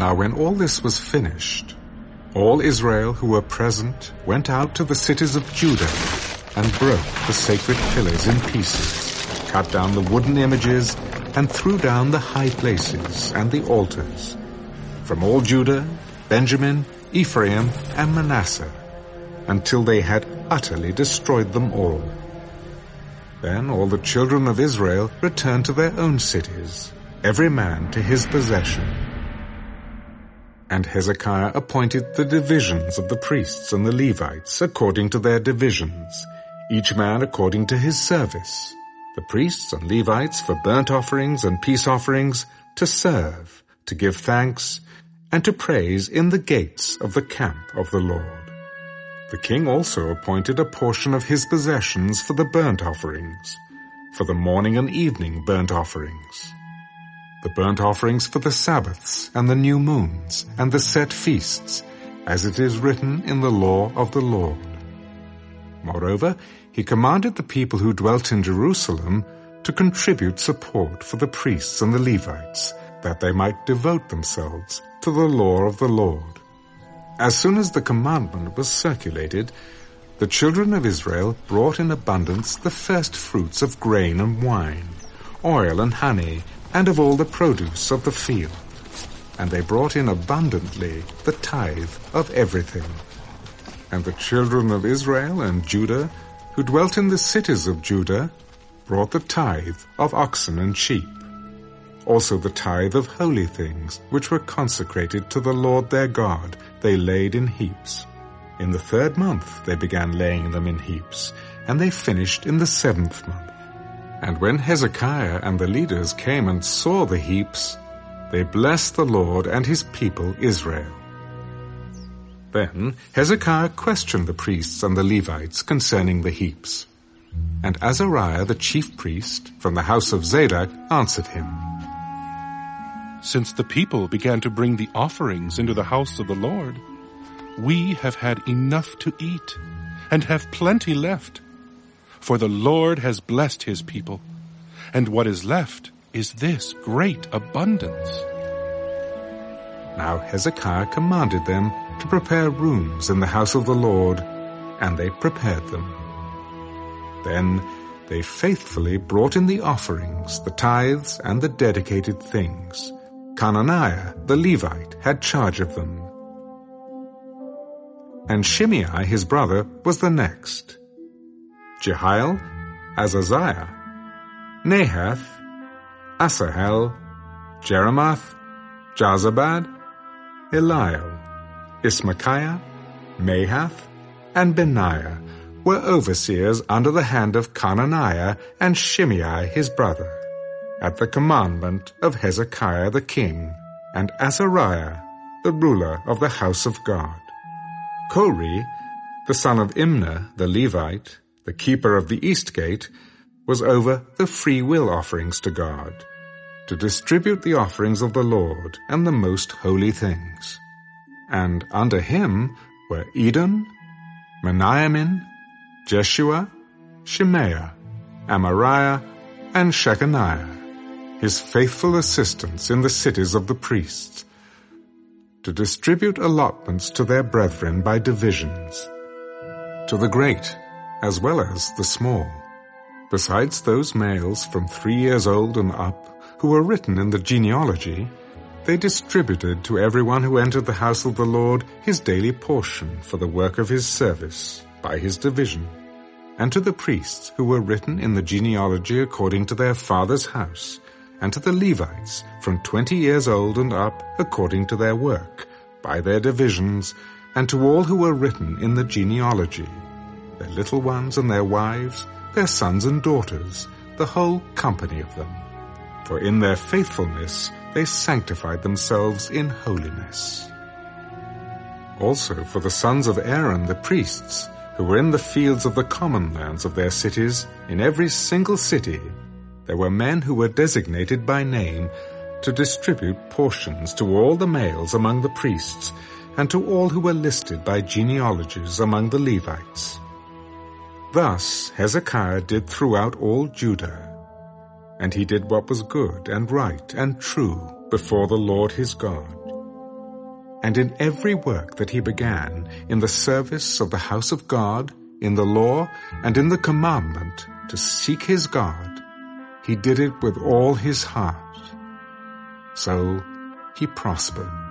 Now when all this was finished, all Israel who were present went out to the cities of Judah and broke the sacred pillars in pieces, cut down the wooden images, and threw down the high places and the altars. From all Judah, Benjamin, Ephraim, and Manasseh, until they had utterly destroyed them all. Then all the children of Israel returned to their own cities, every man to his possession. And Hezekiah appointed the divisions of the priests and the Levites according to their divisions, each man according to his service, the priests and Levites for burnt offerings and peace offerings, to serve, to give thanks, and to praise in the gates of the camp of the Lord. The king also appointed a portion of his possessions for the burnt offerings, for the morning and evening burnt offerings the burnt offerings for the Sabbaths and the new moons and the set feasts, as it is written in the law of the Lord. Moreover, he commanded the people who dwelt in Jerusalem to contribute support for the priests and the Levites, that they might devote themselves to the law of the Lord. As soon as the commandment was circulated, the children of Israel brought in abundance the first fruits of grain and wine, oil and honey, and of all the produce of the field. And they brought in abundantly the tithe of everything. And the children of Israel and Judah, who dwelt in the cities of Judah, brought the tithe of oxen and sheep. Also the tithe of holy things, which were consecrated to the Lord their God, they laid in heaps. In the third month they began laying them in heaps, and they finished in the seventh month. And when Hezekiah and the leaders came and saw the heaps, they blessed the Lord and his people Israel. Then Hezekiah questioned the priests and the Levites concerning the heaps. And Azariah the chief priest from the house of Zadok answered him. Since the people began to bring the offerings into the house of the Lord, we have had enough to eat and have plenty left for the Lord has blessed his people, and what is left is this great abundance. Now Hezekiah commanded them to prepare rooms in the house of the Lord, and they prepared them. Then they faithfully brought in the offerings, the tithes, and the dedicated things. Cononiah, the Levite, had charge of them. And Shimei, his brother, was the next. Jehiel, Azaziah, Nahath, Asahel, Jerimoth, Jozabad, Eliel, Ismachiah, Mahath, and Benaiah were overseers under the hand of Cononiah and Shimei his brother, at the commandment of Hezekiah the king, and Azariah, the ruler of the house of God. Kore, the son of Imnah the Levite, the keeper of the east gate, was over the free will offerings to God, to distribute the offerings of the Lord and the most holy things. And under him were Eden, Miniamin, Jeshua, Shemaiah, Amariah, and Shecaniah, his faithful assistants in the cities of the priests, to distribute allotments to their brethren by divisions. To the great as well as the small. Besides those males from three years old and up, who were written in the genealogy, they distributed to everyone who entered the house of the Lord his daily portion for the work of his service, by his division, and to the priests who were written in the genealogy according to their father's house, and to the Levites from twenty years old and up according to their work, by their divisions, and to all who were written in the genealogy their little ones and their wives, their sons and daughters, the whole company of them. For in their faithfulness they sanctified themselves in holiness. Also for the sons of Aaron the priests, who were in the fields of the common lands of their cities, in every single city, there were men who were designated by name to distribute portions to all the males among the priests, and to all who were listed by genealogies among the Levites. Thus Hezekiah did throughout all Judah. And he did what was good and right and true before the Lord his God. And in every work that he began, in the service of the house of God, in the law, and in the commandment to seek his God, he did it with all his heart. So he prospered.